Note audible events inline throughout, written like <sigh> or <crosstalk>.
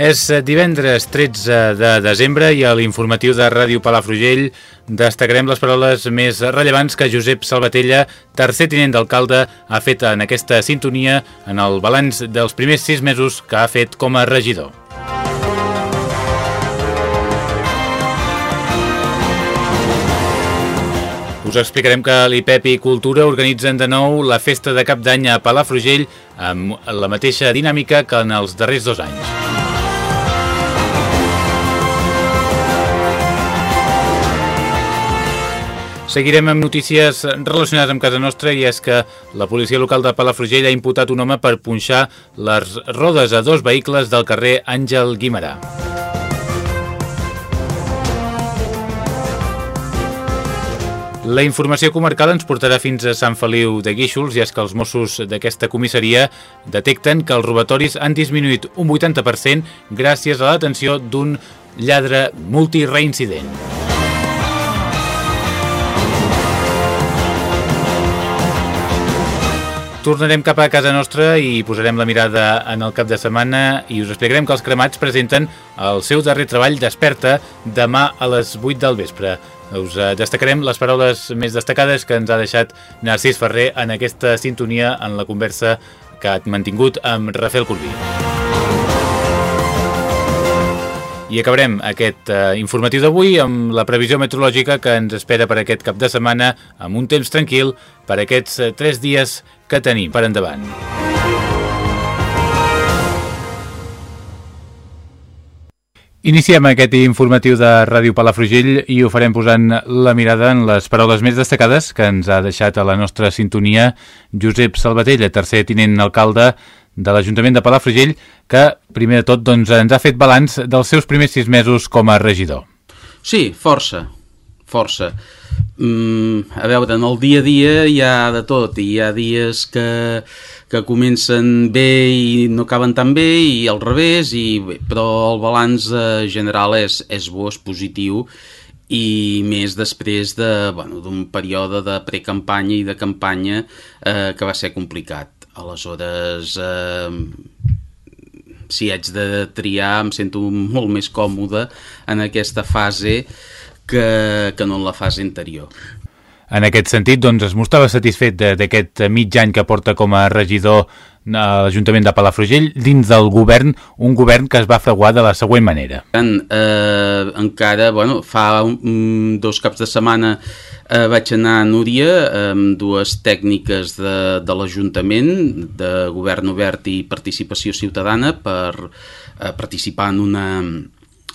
És divendres 13 de desembre i a l'informatiu de Ràdio Palafrugell destacarem les paraules més rellevants que Josep Salvatella, tercer tinent d'alcalde, ha fet en aquesta sintonia en el balanç dels primers sis mesos que ha fet com a regidor. Us explicarem que l'IPEP i Cultura organitzen de nou la festa de cap d'any a Palafrugell amb la mateixa dinàmica que en els darrers dos anys. Seguirem amb notícies relacionades amb casa nostra i és que la policia local de Palafrugell ha imputat un home per punxar les rodes a dos vehicles del carrer Àngel Guimarà. La informació comarcal ens portarà fins a Sant Feliu de Guíxols i és que els Mossos d'aquesta comissaria detecten que els robatoris han disminuït un 80% gràcies a l'atenció d'un lladre multireincident. Tornarem cap a casa nostra i posarem la mirada en el cap de setmana i us explicarem que els cremats presenten el seu darrer treball Desperta demà a les 8 del vespre. Us eh, destacarem les paraules més destacades que ens ha deixat Narcís Ferrer en aquesta sintonia en la conversa que ha mantingut amb Rafael Corbí. I acabarem aquest uh, informatiu d'avui amb la previsió meteorològica que ens espera per aquest cap de setmana amb un temps tranquil per aquests uh, tres dies que tenim per endavant. Iniciem aquest informatiu de Ràdio Palafrugell i ho farem posant la mirada en les paraules més destacades que ens ha deixat a la nostra sintonia Josep Salvatella, tercer tinent alcalde de l'Ajuntament de Palafrugell, que, primer de tot, doncs, ens ha fet balanç dels seus primers sis mesos com a regidor. Sí, força, força. Mm, a veure, en el dia a dia hi ha de tot, hi ha dies que, que comencen bé i no acaben tan bé i al revés, i, però el balanç eh, general és, és bo, és positiu i més després d'un de, bueno, període de precampanya i de campanya eh, que va ser complicat. Aleshores, eh, si haig de triar, em sento molt més còmode en aquesta fase que, que no en la fase anterior. En aquest sentit, doncs, es mostrava satisfet d'aquest mig any que porta com a regidor a l'Ajuntament de Palafrugell dins del govern, un govern que es va fraguar de la següent manera. En, eh, encara, bueno, fa un, dos caps de setmana eh, vaig anar a Núria amb dues tècniques de, de l'Ajuntament, de govern obert i participació ciutadana, per eh, participar en una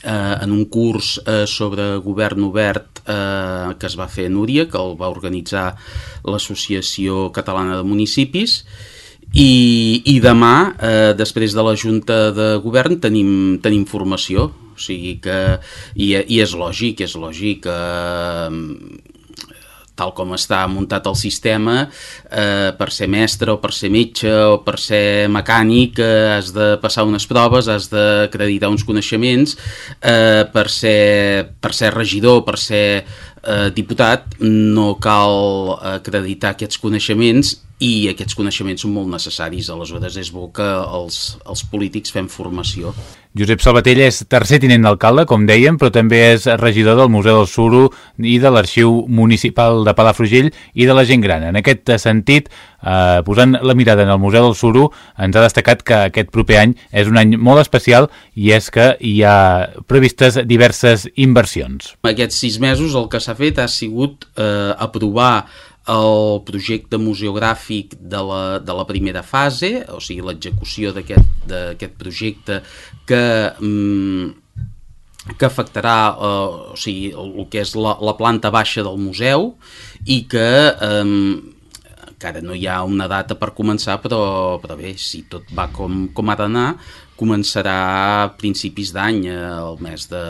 eh, en un curs eh, sobre govern obert eh, que es va fer a Núria, que el va organitzar l'Associació Catalana de Municipis, i, i demà, eh, després de la Junta de Govern, tenim, tenim formació, o sigui que, i, i és lògic, és lògic, eh, tal com està muntat el sistema, eh, per ser mestre o per ser metge o per ser mecànic eh, has de passar unes proves, has d'acreditar uns coneixements, eh, per, ser, per ser regidor, per ser eh, diputat, no cal acreditar aquests coneixements i aquests coneixements són molt necessaris, aleshores és bo que els, els polítics fem formació. Josep Salvatell és tercer tinent d'alcalde, com dèiem, però també és regidor del Museu del Suro i de l'Arxiu Municipal de Palafrugell i de la gent gran. En aquest sentit, eh, posant la mirada en el Museu del Suro, ens ha destacat que aquest proper any és un any molt especial i és que hi ha previstes diverses inversions. Aquests sis mesos el que s'ha fet ha sigut eh, aprovar el projecte museogràfic de la, de la primera fase, o sigui, l'execució d'aquest projecte que, mm, que afectarà eh, o sigui, el, que és la, la planta baixa del museu i que eh, encara no hi ha una data per començar, però, però bé, si tot va com, com ha d'anar, començarà a principis d'any, eh, el mes de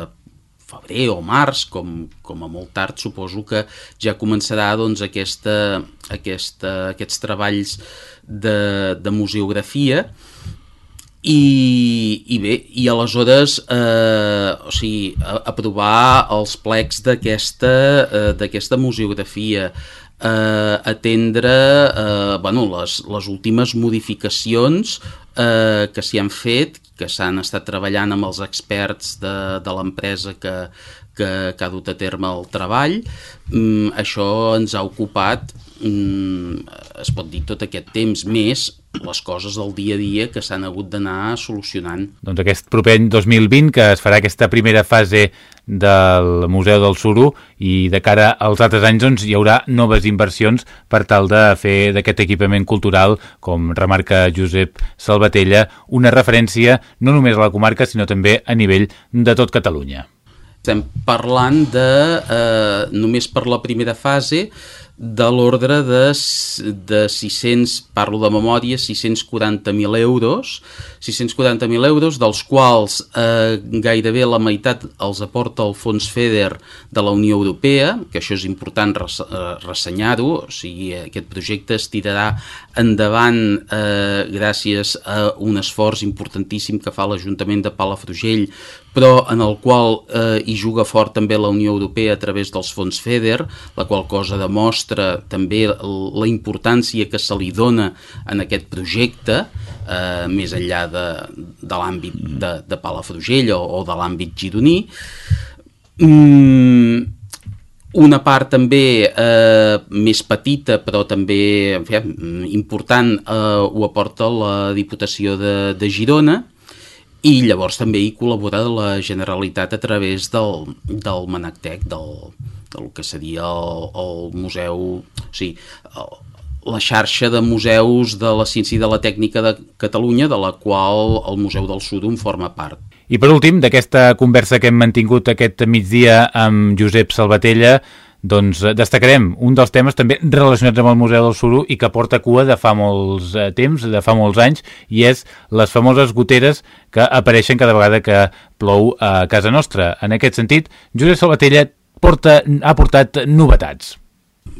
febrer o març, com, com a molt tard suposo que ja començarà doncs, aquesta, aquesta, aquests treballs de, de museografia i, i bé, i aleshores eh, o sigui, aprovar els plecs d'aquesta eh, museografia eh, atendre eh, bueno, les, les últimes modificacions eh, que s'hi han fet, que s'han estat treballant amb els experts de, de l'empresa que, que, que ha dut a terme el treball. Mm, això ens ha ocupat, mm, es pot dir, tot aquest temps més les coses del dia a dia que s'han hagut d'anar solucionant. Doncs aquest proper any 2020 que es farà aquesta primera fase del Museu del Suro i de cara als altres anys doncs, hi haurà noves inversions per tal de fer d'aquest equipament cultural, com remarca Josep Salvatella, una referència no només a la comarca sinó també a nivell de tot Catalunya. Estem parlant de, eh, només per la primera fase, de l'ordre de, de 600, parlo de memòria, 640.000 euros, 640.000 euros, dels quals eh, gairebé la meitat els aporta el fons FEDER de la Unió Europea, que això és important res, eh, ressenyar-ho, o sigui, aquest projecte es tirarà endavant eh, gràcies a un esforç importantíssim que fa l'Ajuntament de Palafrugell però en el qual eh, hi juga fort també la Unió Europea a través dels fons FEDER, la qual cosa demostra també la importància que se li dona en aquest projecte, eh, més enllà de, de l'àmbit de, de Palafrugell o, o de l'àmbit gironí. Mm, una part també eh, més petita però també en fi, important eh, ho aporta la Diputació de, de Girona i llavors també hi col·labora la Generalitat a través del, del Manactec, del, del que seria el, el museu, o sigui, el, la xarxa de museus de la ciència i de la tècnica de Catalunya, de la qual el Museu del Sud en forma part. I per últim, d'aquesta conversa que hem mantingut aquest migdia amb Josep Salvatella, doncs eh, destacarem un dels temes també relacionats amb el Museu del Suro i que porta cua de fa molts eh, temps, de fa molts anys, i és les famoses goteres que apareixen cada vegada que plou a casa nostra. En aquest sentit, Josep Salvatella porta, ha portat novetats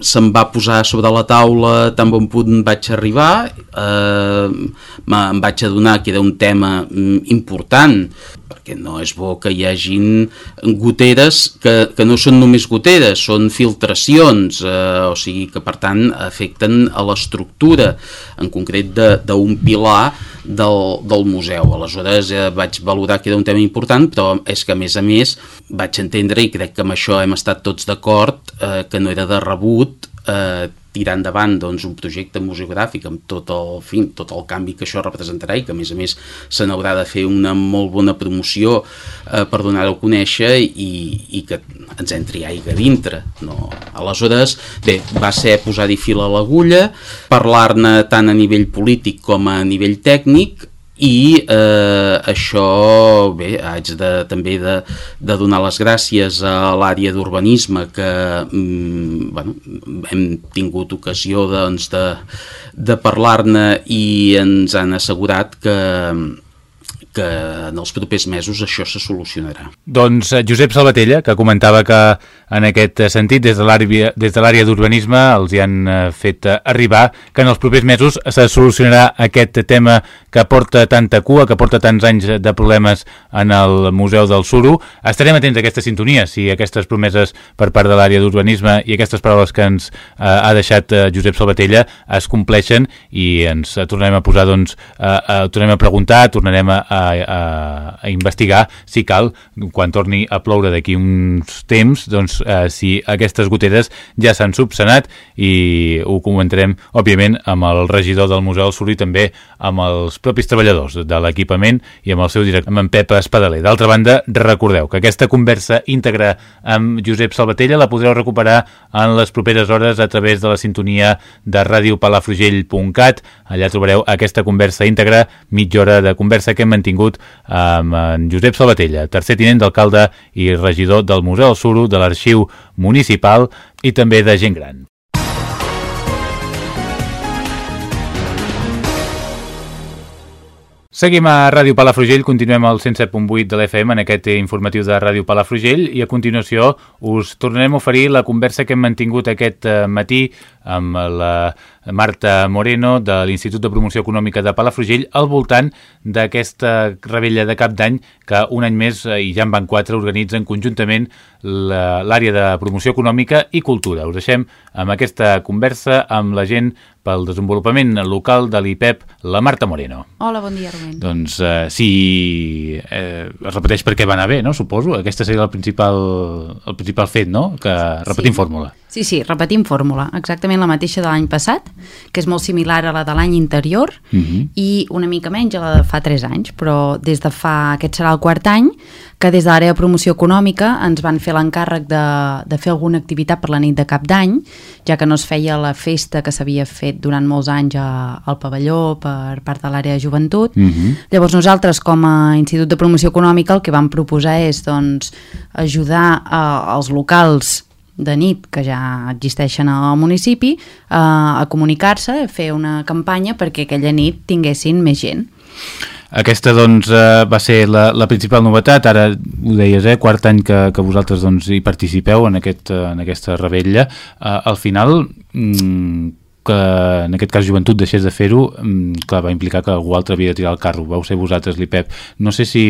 se'm va posar sobre la taula tan bon punt vaig arribar eh, em vaig adonar que era un tema mm, important perquè no és bo que hi hagin goteres que, que no són només goteres, són filtracions, eh, o sigui que per tant afecten a l'estructura, en concret d'un pilar del, del museu. Aleshores eh, vaig valorar que era un tema important, però és que a més a més vaig entendre, i crec que amb això hem estat tots d'acord, eh, que no era de rebut eh, tirar endavant doncs, un projecte museogràfic amb tot el, fin, tot el canvi que això representarà i que a més a més se n'haurà de fer una molt bona promoció eh, per donar-ho a conèixer i, i que ens entri aigua dintre. No? Aleshores, bé, va ser posar-hi fil a l'agulla, parlar-ne tant a nivell polític com a nivell tècnic, i eh, això bé, haig de, també de, de donar les gràcies a l'àrea d'urbanisme que mm, bueno, hem tingut ocasió doncs, de, de parlar-ne i ens han assegurat que, que en els propers mesos això se solucionarà. Doncs eh, Josep Salvatella, que comentava que en aquest sentit des de l'àrea d'urbanisme els hi han eh, fet eh, arribar que en els propers mesos se solucionarà aquest tema que porta tanta cua, que porta tants anys de problemes en el Museu del Suro. Estarem atents a aquesta sintonia, si aquestes promeses per part de l'àrea d'urbanisme i aquestes paraules que ens ha deixat Josep Salvatella es compleixen i ens tornarem a posar, doncs, eh, tornarem a preguntar, tornarem a, a a, investigar si cal, quan torni a ploure d'aquí uns temps, doncs eh, si aquestes goteres ja s'han subsanat i ho comentarem, òbviament, amb el regidor del Museu del Sur i també amb els propis treballadors de l'equipament i amb el seu director, amb en Pep Espadaler. D'altra banda, recordeu que aquesta conversa íntegra amb Josep Salvatella la podreu recuperar en les properes hores a través de la sintonia de radiopalafrugell.cat. Allà trobareu aquesta conversa íntegra, mitja hora de conversa que hem mantingut amb en Josep Salvatella, tercer tinent d'alcalde i regidor del Museu del Suro, de l'Arxiu Municipal i també de gent gran. Seguim a Ràdio Palafrugell, continuem al 107.8 de l'FM en aquest informatiu de Ràdio Palafrugell i a continuació us tornarem a oferir la conversa que hem mantingut aquest eh, matí amb la Marta Moreno de l'Institut de Promoció Econòmica de Palafrugell al voltant d'aquesta rebella de cap d'any que un any més, eh, i ja en van quatre, organitzen conjuntament l'àrea de promoció econòmica i cultura. Us deixem amb aquesta conversa amb la gent pel desenvolupament local de l'IPEP, la Marta Moreno. Hola, bon dia, Rubén. Doncs eh, si eh, es repeteix perquè va anar bé, no? suposo. Aquesta seria el principal, el principal fet, no? Que repetim sí. fórmula. Sí, sí, repetim fórmula, exactament la mateixa de l'any passat, que és molt similar a la de l'any interior uh mhm. -huh. i una mica menys a la de fa 3 anys, però des de fa, aquest serà el quart any, que des de l'àrea de promoció econòmica ens van fer l'encàrrec de, de fer alguna activitat per la nit de cap d'any, ja que no es feia la festa que s'havia fet durant molts anys a, al pavelló per part de l'àrea de joventut. Uh mhm. -huh. Llavors nosaltres, com a Institut de Promoció Econòmica, el que vam proposar és doncs, ajudar a, als locals de nit que ja existeixen al municipi eh, a comunicar-se, a fer una campanya perquè aquella nit tinguessin més gent. Aquesta doncs eh, va ser la, la principal novetat, ara ho deies, eh, quart any que, que vosaltres doncs, hi participeu en, aquest, eh, en aquesta rebella. Eh, al final, mm, que en aquest cas joventut deixés de fer-ho, mm, clar, va implicar que algú altre havia de tirar el carro, vau ser vosaltres l'IPEP. No sé si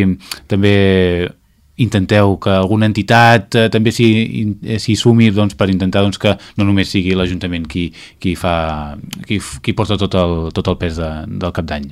també intenteu que alguna entitat eh, també s'hi sumi doncs, per intentar doncs, que no només sigui l'Ajuntament qui, qui, fa, qui, qui porta tot el, tot el pes de, del cap d'any.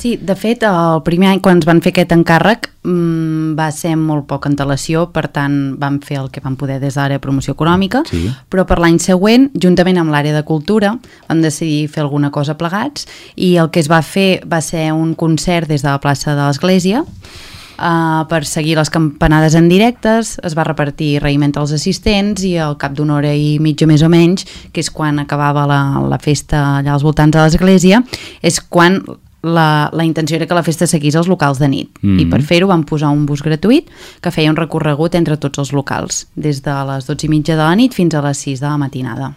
Sí, de fet, el primer any quan ens van fer aquest encàrrec mmm, va ser molt poca antelació, per tant vam fer el que vam poder des de l'àrea de promoció econòmica, sí. però per l'any següent, juntament amb l'àrea de cultura, vam decidir fer alguna cosa plegats i el que es va fer va ser un concert des de la plaça de l'Església, uh, per seguir les campanades en directes, es va repartir raïm entre els assistents i al cap d'una hora i mitja més o menys, que és quan acabava la, la festa allà als voltants de l'església, és quan la, la intenció era que la festa seguís als locals de nit mm -hmm. i per fer-ho vam posar un bus gratuït que feia un recorregut entre tots els locals des de les 12 i mitja de la nit fins a les 6 de la matinada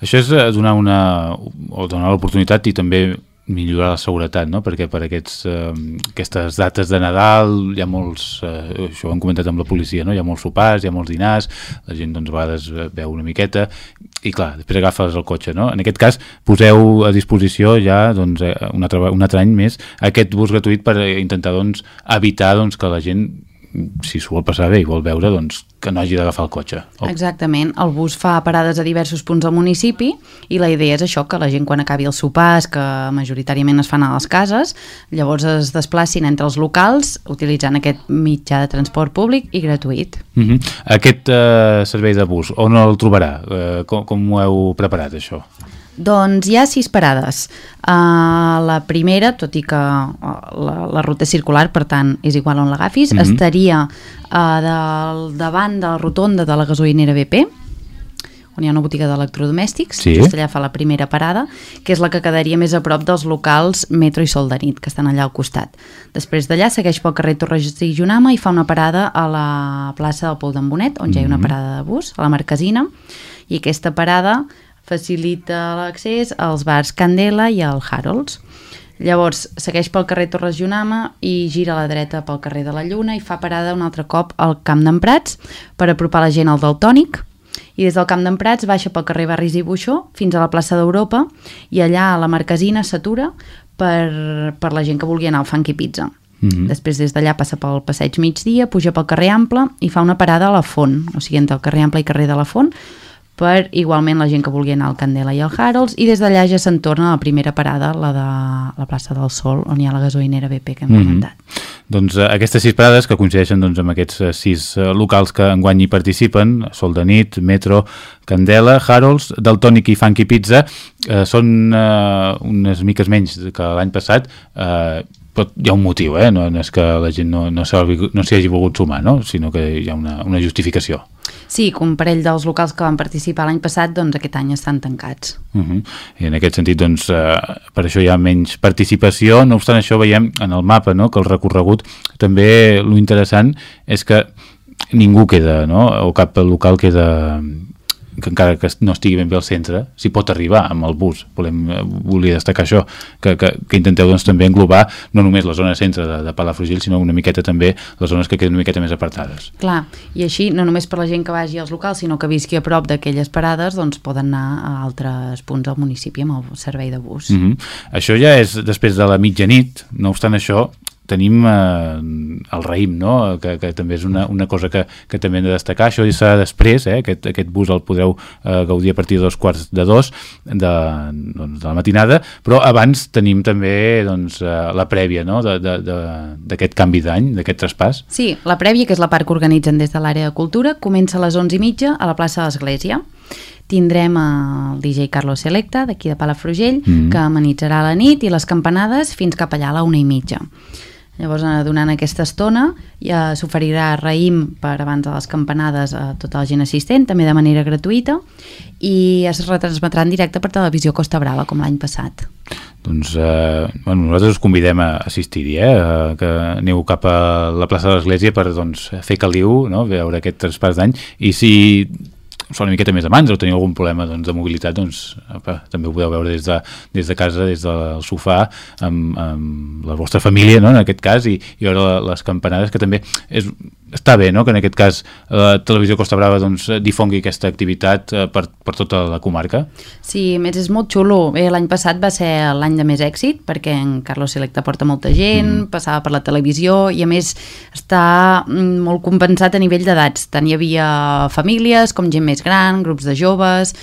això és eh, donar una o donar l'oportunitat i també millorar la seguretat, no? perquè per aquests, eh, aquestes dates de Nadal hi ha molts, eh, això ho hem comentat amb la policia, no? hi ha molts sopars, hi ha molts dinars, la gent doncs, a vegades veu una miqueta i clar, després agafes el cotxe. No? En aquest cas, poseu a disposició ja doncs, eh, un, altre, un altre any més aquest bus gratuït per intentar doncs, evitar doncs, que la gent si s'ho vol passar bé i vol veure, doncs que no hagi d'agafar el cotxe. O... Exactament, el bus fa parades a diversos punts del municipi i la idea és això, que la gent quan acabi els sopars, que majoritàriament es fan a les cases, llavors es desplacin entre els locals utilitzant aquest mitjà de transport públic i gratuït. Uh mhm. -huh. Aquest uh, servei de bus, on el trobarà? Uh, com, com ho heu preparat, això? Doncs hi ha sis parades. Uh, la primera, tot i que uh, la, la ruta és circular, per tant és igual on l'agafis, mm -hmm. estaria uh, del, davant de la rotonda de la gasolinera BP, on hi ha una botiga d'electrodomèstics, sí. just allà fa la primera parada, que és la que quedaria més a prop dels locals Metro i Sol de nit, que estan allà al costat. Després d'allà segueix pel carrer Torres i Junama i fa una parada a la plaça del Pou d'en Bonet, on mm -hmm. ja hi ha una mhm. parada de bus, a la Marquesina, i aquesta parada facilita l'accés als bars Candela i al Harolds. Llavors, segueix pel carrer Torres Junama i gira a la dreta pel carrer de la Lluna i fa parada un altre cop al Camp d'en Prats per apropar la gent al Daltònic i des del Camp d'en Prats baixa pel carrer Barris i Buixó fins a la plaça d'Europa i allà a la Marquesina s'atura per, per la gent que vulgui anar al Funky Pizza. Mm -hmm. Després des d'allà passa pel passeig migdia, puja pel carrer Ample i fa una parada a la Font, o sigui entre el carrer Ample i carrer de la Font per igualment la gent que vulgui anar al Candela i al Harolds i des d'allà ja se'n torna a la primera parada, la de la plaça del Sol, on hi ha la gasolinera BP que hem mm -hmm. comentat. Doncs uh, aquestes sis parades que coincideixen doncs, amb aquests uh, sis uh, locals que enguany hi participen, Sol de nit, Metro, Candela, Harolds, Daltònic i Funky Pizza, uh, són uh, unes miques menys que l'any passat, uh, però hi ha un motiu, eh? no, no és que la gent no, no s'hi no hagi volgut sumar, no? sinó que hi ha una, una justificació. Sí, un parell dels locals que van participar l'any passat, doncs aquest any estan tancats. Uh -huh. I en aquest sentit, doncs, eh, per això hi ha menys participació. No obstant això, veiem en el mapa no?, que el recorregut també, lo interessant és que ningú queda, no?, o cap local queda, que encara que no estigui ben bé al centre, s'hi pot arribar amb el bus. Volem, eh, volia destacar això, que, que, que intenteu doncs, també englobar no només la zona centre de, de Palafrugell, sinó una miqueta també les zones que queden una miqueta més apartades. Clar, i així, no només per la gent que vagi als locals, sinó que visqui a prop d'aquelles parades, doncs poden anar a altres punts del municipi amb el servei de bus. Mm -hmm. Això ja és després de la mitjanit, no obstant això, tenim eh, el raïm, no? que, que també és una, una cosa que, que també hem de destacar. Això serà després, eh? aquest, aquest bus el podreu eh, gaudir a partir de dos quarts de dos de, doncs, de la matinada, però abans tenim també doncs, eh, la prèvia no? d'aquest canvi d'any, d'aquest traspàs. Sí, la prèvia, que és la part que organitzen des de l'àrea de cultura, comença a les 11 i mitja a la plaça de l'Església tindrem el DJ Carlos Selecta, d'aquí de Palafrugell, mm -hmm. que amenitzarà la nit i les campanades fins cap allà a la una i mitja. Llavors, eh, durant aquesta estona, ja s'oferirà raïm per abans de les campanades a tota la gent assistent, també de manera gratuïta, i es retransmetrà en directe per televisió Costa Brava, com l'any passat. Doncs eh, bueno, nosaltres us convidem a assistir-hi, eh, que aneu cap a la plaça de l'Església per doncs, fer caliu, no? veure aquest traspàs d'any, i si fa una miqueta més de mans o teniu algun problema doncs, de mobilitat, doncs apa, també ho podeu veure des de, des de casa, des del sofà, amb, amb la vostra família, no?, en aquest cas, i, i veure les campanades, que també és, està bé, no?, que en aquest cas la Televisió Costa Brava doncs, difongui aquesta activitat eh, per, per tota la comarca. Sí, més és molt xulo. L'any passat va ser l'any de més èxit, perquè en Carlos Selecta porta molta gent, mm. passava per la televisió, i a més està mm, molt compensat a nivell d'edats. Tant hi havia famílies com gent més gran, grups de joves...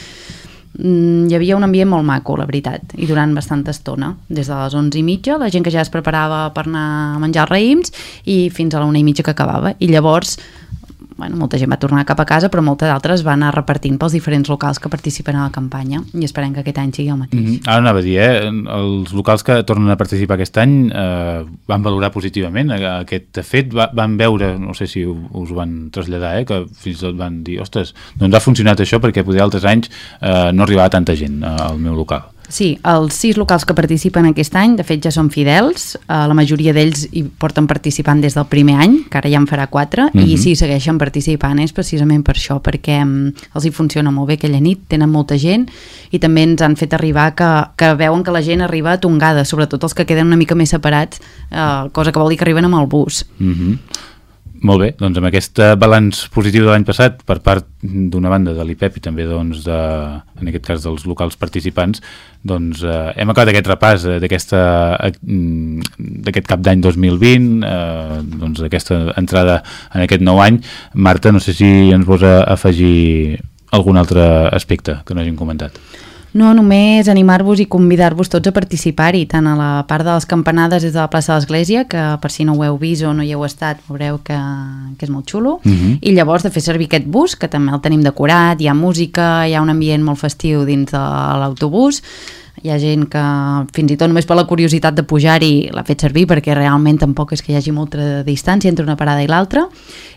Mm, hi havia un ambient molt maco, la veritat, i durant bastanta estona. Des de les 11 i mitja, la gent que ja es preparava per anar a menjar raïms i fins a la una i mitja que acabava. I llavors bueno, molta gent va tornar cap a casa, però molta d'altres van anar repartint pels diferents locals que participen a la campanya i esperem que aquest any sigui el mateix. Mm -hmm. Ara anava a dir, eh? els locals que tornen a participar aquest any eh, van valorar positivament aquest fet, va, van veure, no sé si us ho van traslladar, eh? que fins i tot van dir, ostres, doncs ha funcionat això perquè poder altres anys eh, no arribava tanta gent al meu local. Sí, els sis locals que participen aquest any, de fet ja són fidels, eh, la majoria d'ells hi porten participant des del primer any, que ara ja en farà quatre, mm -hmm. i mhm. si segueixen participant és precisament per això, perquè um, els hi funciona molt bé aquella nit, tenen molta gent, i també ens han fet arribar que, que veuen que la gent arriba tongada, sobretot els que queden una mica més separats, eh, cosa que vol dir que arriben amb el bus. Mm -hmm. Molt bé, doncs amb aquest balanç positiu de l'any passat per part d'una banda de l'IPEP i també doncs, de, en aquest cas dels locals participants doncs eh, hem acabat aquest repàs eh, d'aquesta d'aquest cap d'any 2020 eh, doncs d'aquesta entrada en aquest nou any. Marta, no sé si ens vols afegir algun altre aspecte que no hàgim comentat no, només animar-vos i convidar-vos tots a participar-hi, tant a la part de les campanades des de la plaça de l'Església, que per si no ho heu vist o no hi heu estat, veureu que, que és molt xulo, uh mhm. -huh. i llavors de fer servir aquest bus, que també el tenim decorat, hi ha música, hi ha un ambient molt festiu dins de l'autobús, hi ha gent que fins i tot només per la curiositat de pujar-hi l'ha fet servir perquè realment tampoc és que hi hagi molta distància entre una parada i l'altra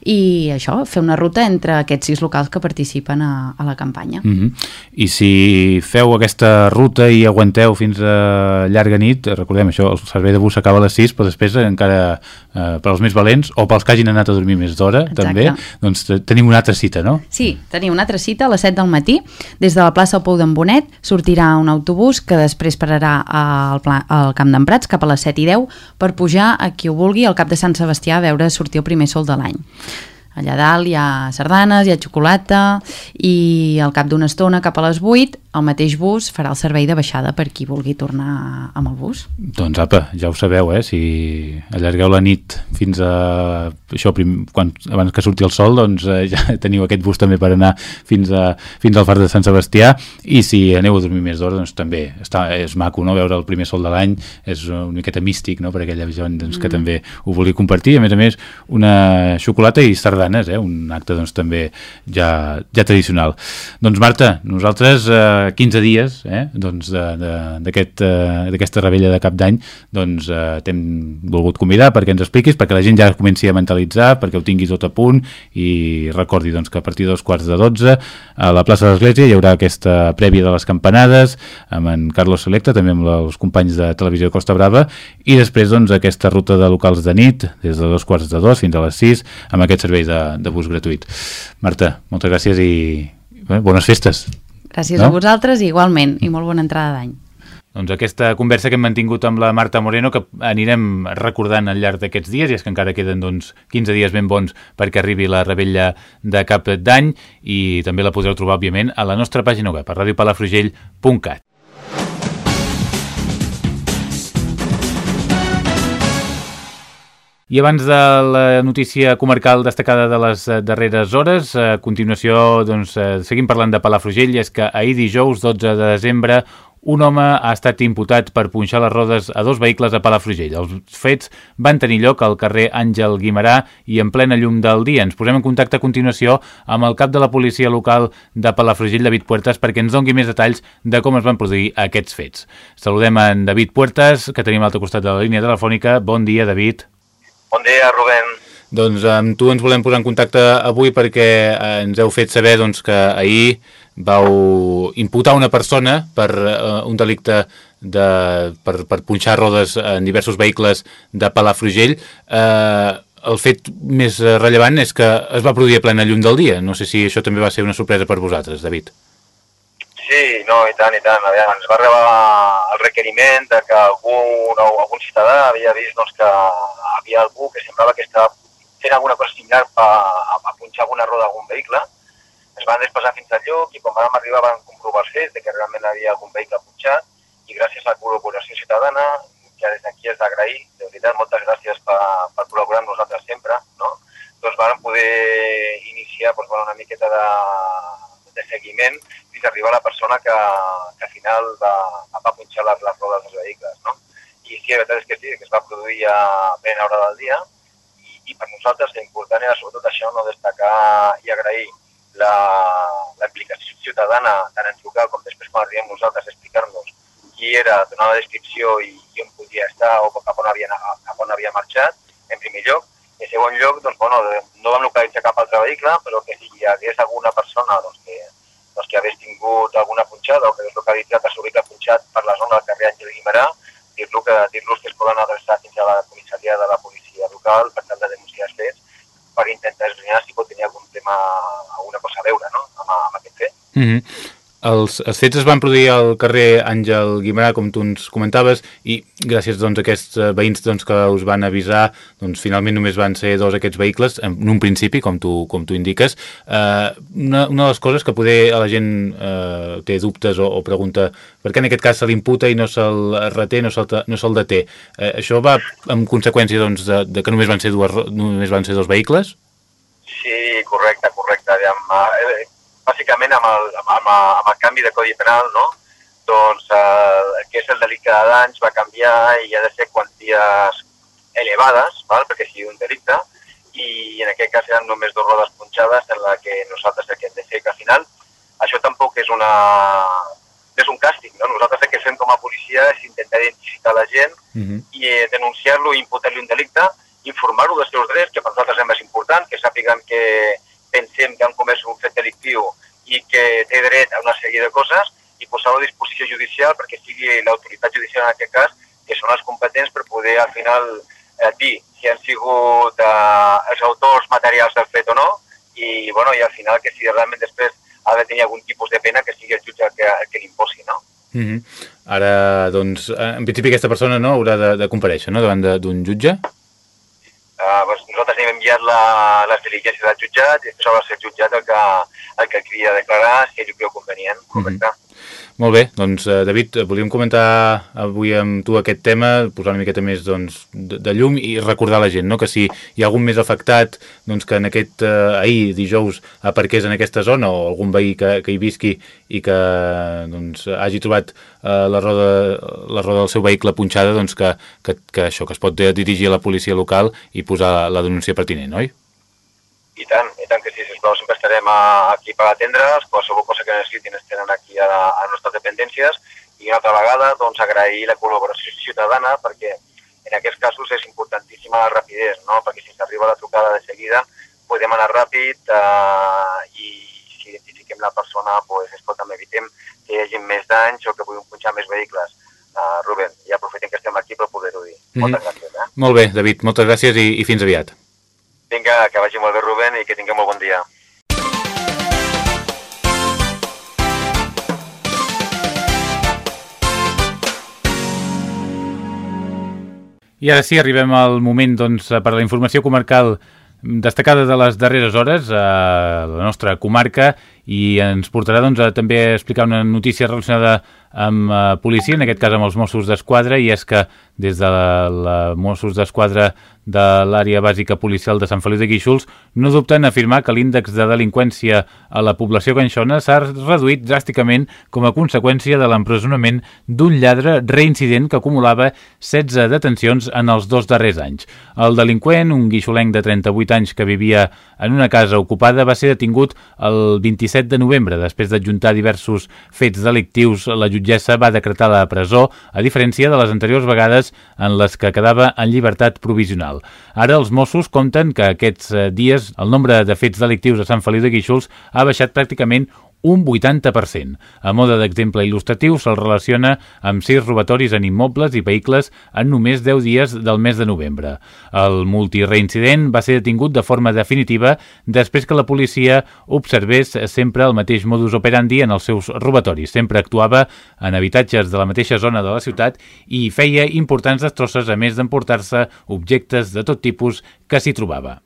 i això, fer una ruta entre aquests sis locals que participen a, a la campanya. Mm -hmm. I si feu aquesta ruta i aguanteu fins a llarga nit, recordem això, el servei de bus acaba a les 6, però després encara eh, per als més valents o pels que hagin anat a dormir més d'hora també, doncs tenim una altra cita, no? Sí, tenim una altra cita a les 7 del matí, des de la plaça Pou d'en Bonet sortirà un autobús que després pararà al, pla, al Camp d'en Prats cap a les 7 i 10 per pujar a qui ho vulgui al cap de Sant Sebastià a veure sortir el primer sol de l'any. Allà dalt hi ha sardanes, hi ha xocolata i al cap d'una estona, cap a les 8, el mateix bus farà el servei de baixada per qui vulgui tornar amb el bus. Doncs apa, ja ho sabeu, eh? Si allargueu la nit fins a... Això, prim, quan, abans que surti el sol, doncs eh, ja <laughs> teniu aquest bus també per anar fins, a, fins al far de Sant Sebastià i si aneu a dormir més d'hora, doncs també està, és maco, no?, veure el primer sol de l'any, és una miqueta místic, no?, per aquella gent doncs, que mm. també ho vulgui compartir, a més a més, una xocolata i sardanes, eh? un acte doncs també ja, ja tradicional. Doncs Marta, nosaltres eh, 15 dies eh, doncs, d'aquesta aquest, eh, rebella de cap d'any doncs eh, t'hem volgut convidar perquè ens expliquis, perquè la gent ja comenci a mentalitzar, perquè ho tingui tot a punt i recordi doncs, que a partir dels quarts de 12 a la plaça de l'Església hi haurà aquesta prèvia de les campanades amb en Carlos Selecta, també amb els companys de Televisió Costa Brava i després doncs, aquesta ruta de locals de nit des de dos quarts de dos fins a les 6 amb aquest servei de, de bus gratuït. Marta, moltes gràcies i bé, bones festes. Gràcies no? a vosaltres igualment, i molt bona entrada d'any. Doncs aquesta conversa que hem mantingut amb la Marta Moreno que anirem recordant al llarg d'aquests dies i és que encara queden doncs, 15 dies ben bons perquè arribi la rebella de cap d'any i també la podreu trobar, òbviament, a la nostra pàgina web, a radiopalafrugell.cat. I abans de la notícia comarcal destacada de les eh, darreres hores, a continuació doncs, eh, seguim parlant de Palafrugell és que ahir dijous 12 de desembre un home ha estat imputat per punxar les rodes a dos vehicles a Palafrugell. Els fets van tenir lloc al carrer Àngel Guimarà i en plena llum del dia. Ens posem en contacte a continuació amb el cap de la policia local de Palafrugell, David Puertas, perquè ens dongui més detalls de com es van produir aquests fets. Saludem en David Puertas, que tenim a l'altre costat de la línia telefònica. Bon dia, David. Bon dia, Rubén. Doncs amb tu ens volem posar en contacte avui perquè eh, ens heu fet saber doncs, que ahir vau imputar una persona per uh, un delicte de, per, per punxar rodes en diversos vehicles de Palafrugell. Uh, el fet més rellevant és que es va produir a plena llum del dia. No sé si això també va ser una sorpresa per vosaltres, David. Sí, no, i tant, i tant. Aviam, ens va arribar el requeriment de que algú, no, algun ciutadà havia vist doncs, que havia algú que semblava que estava fent alguna cosa similar a, a, a punxar alguna roda d'algun vehicle. Es van desplaçar fins al lloc i quan vam arribar vam comprovar el fet de que realment havia algun vehicle punxat i gràcies a la col·laboració ciutadana, que des d'aquí és d'agrair, de veritat, moltes gràcies per, per col·laborar amb nosaltres sempre, no? doncs vam poder iniciar doncs, una miqueta de, de seguiment fins a arribar a la persona que, que al final va, va punxar les, les rodes dels vehicles. No? i sí, la veritat és que sí, que es va produir a plena hora del dia i, i per nosaltres l'important era sobretot això, no destacar i agrair la, la implicació ciutadana tant en local com després quan arribem nosaltres a explicar-nos qui era, donar la descripció i, i on podia estar o cap on havia, cap on havia marxat, en primer lloc. I en segon lloc, doncs, bueno, no vam localitzar cap altre vehicle, però que si hi hagués alguna persona doncs, que, doncs, que hagués tingut alguna punxada o que hagués localitzat el seu vehicle punxat per la zona del carrer Àngel Guimarà, dir-los que, dir que es poden adreçar fins a la comissaria de la policia local per tal de denunciar els fets per intentar esbrinar si pot tenir algun tema, alguna cosa a veure no? amb, amb aquest fet. Mm -hmm. Els, els fets es van produir al carrer Àngel Guimarà, com tu ens comentaves, i gràcies doncs, a aquests eh, veïns doncs, que us van avisar, doncs, finalment només van ser dos aquests vehicles, en un principi, com tu, com tu indiques. Eh, una, una de les coses que poder a la gent eh, té dubtes o, o pregunta per què en aquest cas se l'imputa i no se'l reté, no se'l no se deté. Eh, això va amb conseqüència doncs, de, de que només van ser dues, només van ser dos vehicles? Sí, correcte, correcte. Aviam, eh, bàsicament amb el, amb, amb el canvi de codi penal, no? doncs el, el que és el delicte de danys va canviar i ha de ser quanties elevades, val? perquè sigui un delicte, i en aquest cas eren només dues rodes punxades en la que nosaltres el que hem de fer, que al final això tampoc és una és un càstig, no? Nosaltres el que fem com a policia és intentar identificar la gent uh mhm. -huh. i eh, denunciar-lo, imputar-li un delicte, informar-lo dels seus drets, que per nosaltres és més important, que sàpiguen que, pensem que han comès un fet delictiu té dret a una sèrie de coses i posar-ho a disposició judicial perquè sigui l'autoritat judicial en aquest cas que són els competents per poder al final eh, dir si han sigut eh, els autors materials del fet o no i, bueno, i al final que si realment després ha de tenir algun tipus de pena que sigui el jutge que, que l'imposi, no? Mm -hmm. Ara, doncs, en principi aquesta persona no haurà de, de compareixer no? davant d'un jutge? Uh, doncs nosaltres hem enviat la, les diligències del jutjat i després haurà de ser el jutjat el que, crida a declarar si ell ho creu convenient, correcte. Mm -hmm. Molt bé, doncs eh, David, volíem comentar avui amb tu aquest tema, posar una miqueta més doncs, de, de llum i recordar a la gent no? que si hi ha algun més afectat doncs, que en aquest eh, ahir, dijous, aparqués en aquesta zona o algun veí que, que hi visqui i que doncs, hagi trobat eh, la, roda, la roda del seu vehicle punxada, doncs que, que, que això, que es pot dirigir a la policia local i posar la denúncia pertinent, oi? I tant, i tant que sí, sisplau, sempre estarem aquí per atendre's, qualsevol cosa que necessitin es tenen aquí a, a nostres dependències i una altra vegada doncs, agrair la col·laboració ciutadana perquè en aquests casos és importantíssima la rapidesa, no? perquè si s'arriba la trucada de seguida podem anar ràpid eh, i si identifiquem la persona pues, escolta'm, evitem que hi hagi més danys o que puguin punxar més vehicles. Uh, Rubén, ja aprofitem que estem aquí per poder-ho dir. Mm -hmm. Moltes gràcies. Eh? Molt bé, David, moltes gràcies i, i fins aviat. Vinga, que vagi molt bé, Rubén, i que tingueu molt bon dia. I ara sí, arribem al moment doncs, per a la informació comarcal destacada de les darreres hores a la nostra comarca i ens portarà doncs, a també explicar una notícia relacionada amb uh, policia, en aquest cas amb els Mossos d'Esquadra, i és que des de la, la Mossos d'Esquadra de l'àrea bàsica policial de Sant Feliu de Guíxols no dubten a afirmar que l'índex de delinqüència a la població ganxona s'ha reduït dràsticament com a conseqüència de l'empresonament d'un lladre reincident que acumulava 16 detencions en els dos darrers anys. El delinqüent, un guixolenc de 38 anys que vivia en una casa ocupada, va ser detingut el 27 de novembre. Després d'adjuntar diversos fets delictius, la jutgessa va decretar la presó, a diferència de les anteriors vegades en les que quedava en llibertat provisional. Ara els Mossos compten que aquests eh, dies el nombre de fets delictius a Sant Feliu de Guíxols ha baixat pràcticament un 80%. A moda d'exemple il·lustratiu, se'l relaciona amb sis robatoris en immobles i vehicles en només 10 dies del mes de novembre. El multireincident va ser detingut de forma definitiva després que la policia observés sempre el mateix modus operandi en els seus robatoris. Sempre actuava en habitatges de la mateixa zona de la ciutat i feia importants destrosses a més d'emportar-se objectes de tot tipus que s'hi trobava.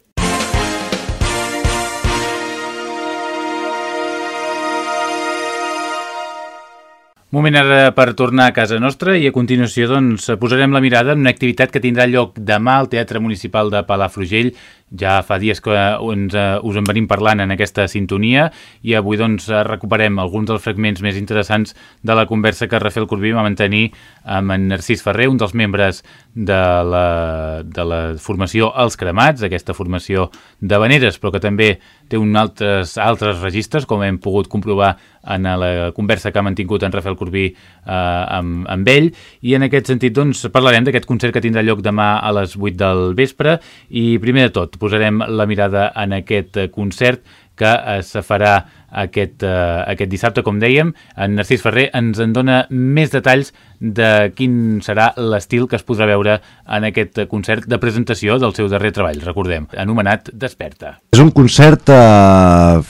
Moment ara per tornar a casa nostra i a continuació doncs, posarem la mirada en una activitat que tindrà lloc demà al Teatre Municipal de Palafrugell ja fa dies que ens, uh, us en venim parlant en aquesta sintonia i avui doncs recuperem alguns dels fragments més interessants de la conversa que Rafael Corbí va mantenir amb en Narcís Ferrer, un dels membres de la, de la formació Els Cremats, aquesta formació de veneres, però que també té un altres, altres registres, com hem pogut comprovar en la conversa que ha mantingut en Rafael Corbí eh, amb, amb ell, i en aquest sentit doncs, parlarem d'aquest concert que tindrà lloc demà a les 8 del vespre, i primer de tot, posarem la mirada en aquest eh, concert que es farà aquest, uh, aquest dissabte, com dèiem. En Narcís Ferrer ens en dona més detalls de quin serà l'estil que es podrà veure en aquest concert de presentació del seu darrer treball, recordem, anomenat Desperta. És un concert uh,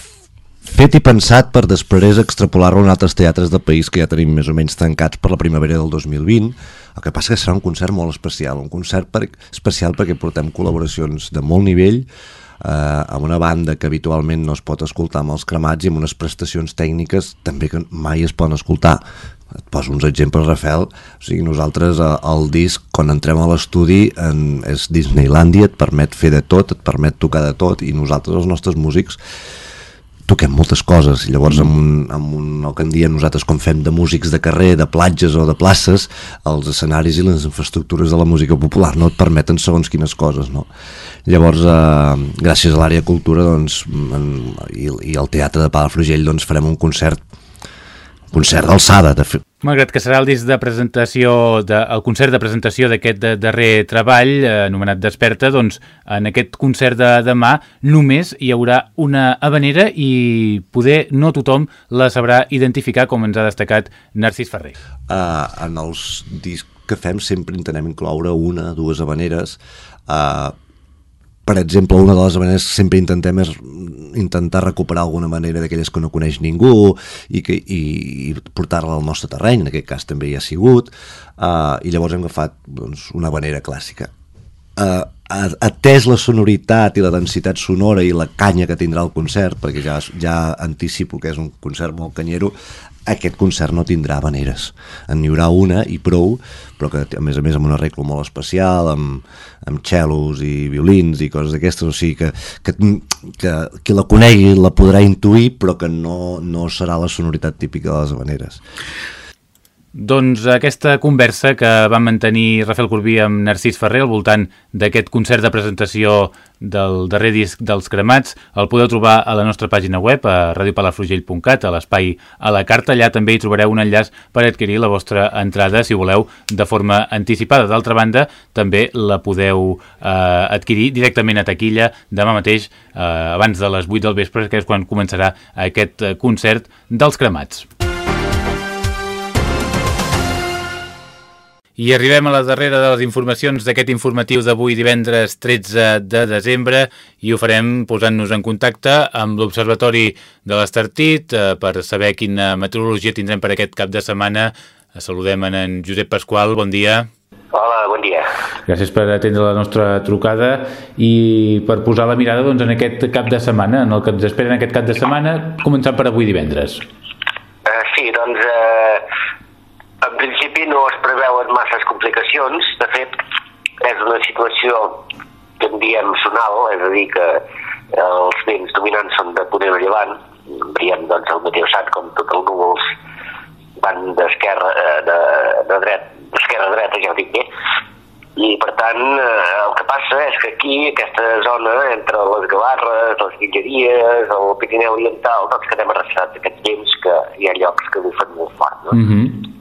fet i pensat per després extrapolar-lo en altres teatres del país que ja tenim més o menys tancats per la primavera del 2020 el que passa que serà un concert molt especial, un concert per, especial perquè portem col·laboracions de molt nivell, eh, amb una banda que habitualment no es pot escoltar amb els cremats i amb unes prestacions tècniques també que mai es poden escoltar. Et poso uns exemples, Rafael. O sigui, nosaltres eh, el disc, quan entrem a l'estudi, és Disneylandia, et permet fer de tot, et permet tocar de tot, i nosaltres, els nostres músics, toquem moltes coses llavors amb un, amb un, el que en diem nosaltres com fem de músics de carrer, de platges o de places, els escenaris i les infraestructures de la música popular no et permeten segons quines coses no? llavors eh, gràcies a l'àrea cultura doncs, en, i, i el teatre de Palafrugell doncs farem un concert concert d'alçada de Malgrat que serà el disc de presentació, de, el concert de presentació d'aquest darrer treball, eh, anomenat Desperta, doncs en aquest concert de demà només hi haurà una habanera i poder no tothom la sabrà identificar, com ens ha destacat Narcís Ferrer. Uh, en els discs que fem sempre intentem incloure una, dues habaneres, uh, per exemple, una de les maneres que sempre intentem és intentar recuperar alguna manera d'aquelles que no coneix ningú i, que, i, i portar-la al nostre terreny, en aquest cas també hi ha sigut, uh, i llavors hem agafat doncs, una manera clàssica. eh, atès la sonoritat i la densitat sonora i la canya que tindrà el concert, perquè ja, ja anticipo que és un concert molt canyero, aquest concert no tindrà veneres. En hi haurà una i prou, però que a més a més amb un arreglo molt especial, amb, amb cellos i violins i coses d'aquestes, o sigui que, que, que qui la conegui la podrà intuir, però que no, no serà la sonoritat típica de les veneres. Doncs aquesta conversa que va mantenir Rafael Corbí amb Narcís Ferrer al voltant d'aquest concert de presentació del darrer disc dels cremats el podeu trobar a la nostra pàgina web a radiopalafrugell.cat, a l'espai a la carta. Allà també hi trobareu un enllaç per adquirir la vostra entrada, si voleu, de forma anticipada. D'altra banda, també la podeu eh, adquirir directament a taquilla demà mateix, eh, abans de les 8 del vespre, que és quan començarà aquest eh, concert dels cremats. I arribem a la darrera de les informacions d'aquest informatiu d'avui divendres 13 de desembre i ho farem posant-nos en contacte amb l'Observatori de l'Estartit eh, per saber quina meteorologia tindrem per aquest cap de setmana. Saludem en, en Josep Pasqual, bon dia. Hola, bon dia. Gràcies per atendre la nostra trucada i per posar la mirada doncs, en aquest cap de setmana, en el que ens espera en aquest cap de setmana, començant per avui divendres. Uh, sí, doncs uh, en principi no es preveuen masses complicacions, de fet és una situació que en diem sonal, és a dir que els vents dominants són de poder llevant, veiem doncs el meteosat com tots els núvols van d'esquerra eh, de, de dret, d'esquerra a dreta, ja ho dic bé, i per tant eh, el que passa és que aquí, aquesta zona, entre les Gavarres, les Guilleries, el Pirineu Oriental, doncs quedem arrasats aquests vents que hi ha llocs que bufen molt fort. No? Mm -hmm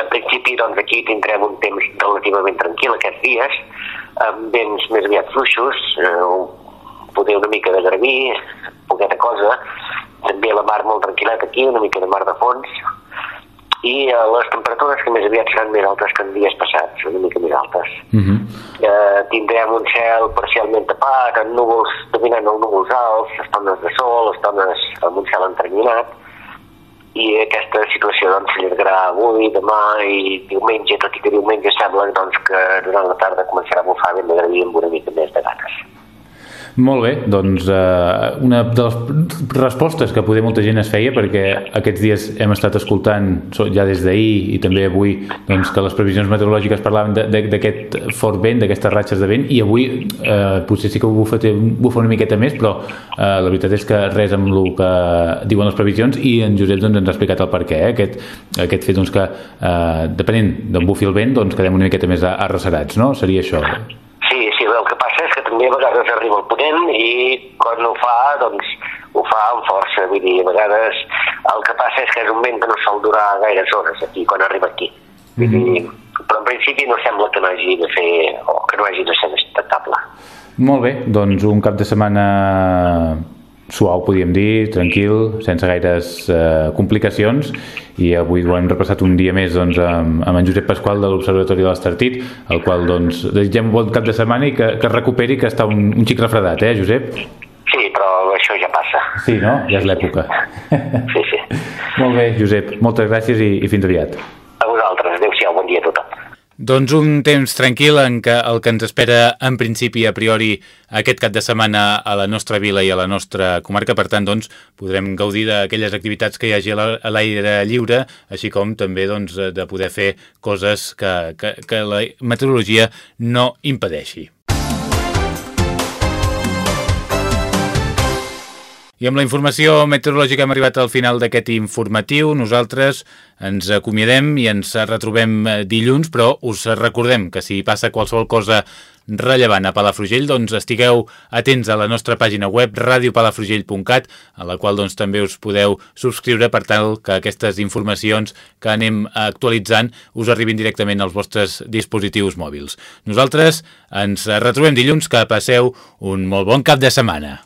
en principi, doncs, aquí tindrem un temps relativament tranquil aquests dies, amb vents més aviat fluixos, eh, poder una mica de garbí, poqueta cosa, també la mar molt tranquil·leta aquí, una mica de mar de fons, i eh, les temperatures que més aviat seran més altes que en dies passats, una mica més altes. Uh -huh. eh, tindrem un cel parcialment tapat, amb núvols, dominant els núvols alts, estones de sol, estones amb un cel enterminat, i aquesta situació doncs, s'allargarà avui, demà i diumenge, tot i que diumenge sembla doncs, que durant la tarda començarà a bufar ben de gradí amb una mica més de ganes. Molt bé, doncs eh, una de les respostes que poder molta gent es feia perquè aquests dies hem estat escoltant ja des d'ahir i també avui doncs, que les previsions meteorològiques parlaven d'aquest fort vent, d'aquestes ratxes de vent i avui eh, potser sí que bufa, bufa una miqueta més però eh, la veritat és que res amb el que diuen les previsions i en Josep doncs, ens ha explicat el perquè eh? aquest, aquest fet doncs, que eh, depenent d'on bufi el vent doncs quedem una miqueta més arrecerats, no? Seria això? El que també a vegades arriba el ponent i quan ho fa, doncs ho fa amb força, vull dir, a vegades el que passa és que és un vent que no sol durar gaires hores aquí, quan arriba aquí. Vull dir, mm -hmm. però en principi no sembla que no hagi de fer, o que no hagi de ser espectacle. Molt bé, doncs un cap de setmana suau, podríem dir, tranquil, sense gaires eh, complicacions i avui ho hem repassat un dia més doncs, amb, amb en Josep Pasqual de l'Observatori de l'Estartit, el qual doncs, desitgem un bon cap de setmana i que, que es recuperi que està un, un xic refredat, eh, Josep? Sí, però això ja passa. Sí, no? Ja és l'època. Sí, sí. <laughs> Molt bé, Josep, moltes gràcies i, i fins aviat. A vosaltres, adéu-siau, bon dia a tothom. Doncs un temps tranquil en què el que ens espera en principi a priori aquest cap de setmana a la nostra vila i a la nostra comarca, per tant doncs, podrem gaudir d'aquelles activitats que hi hagi a l'aire lliure, així com també doncs, de poder fer coses que, que, que la meteorologia no impedeixi. I amb la informació meteorològica hem arribat al final d'aquest informatiu. Nosaltres ens acomiadem i ens retrobem eh, dilluns, però us recordem que si passa qualsevol cosa rellevant a Palafrugell, doncs estigueu atents a la nostra pàgina web radiopalafrugell.cat, a la qual doncs també us podeu subscriure per tal que aquestes informacions que anem actualitzant us arribin directament als vostres dispositius mòbils. Nosaltres ens retrobem dilluns, que passeu un molt bon cap de setmana.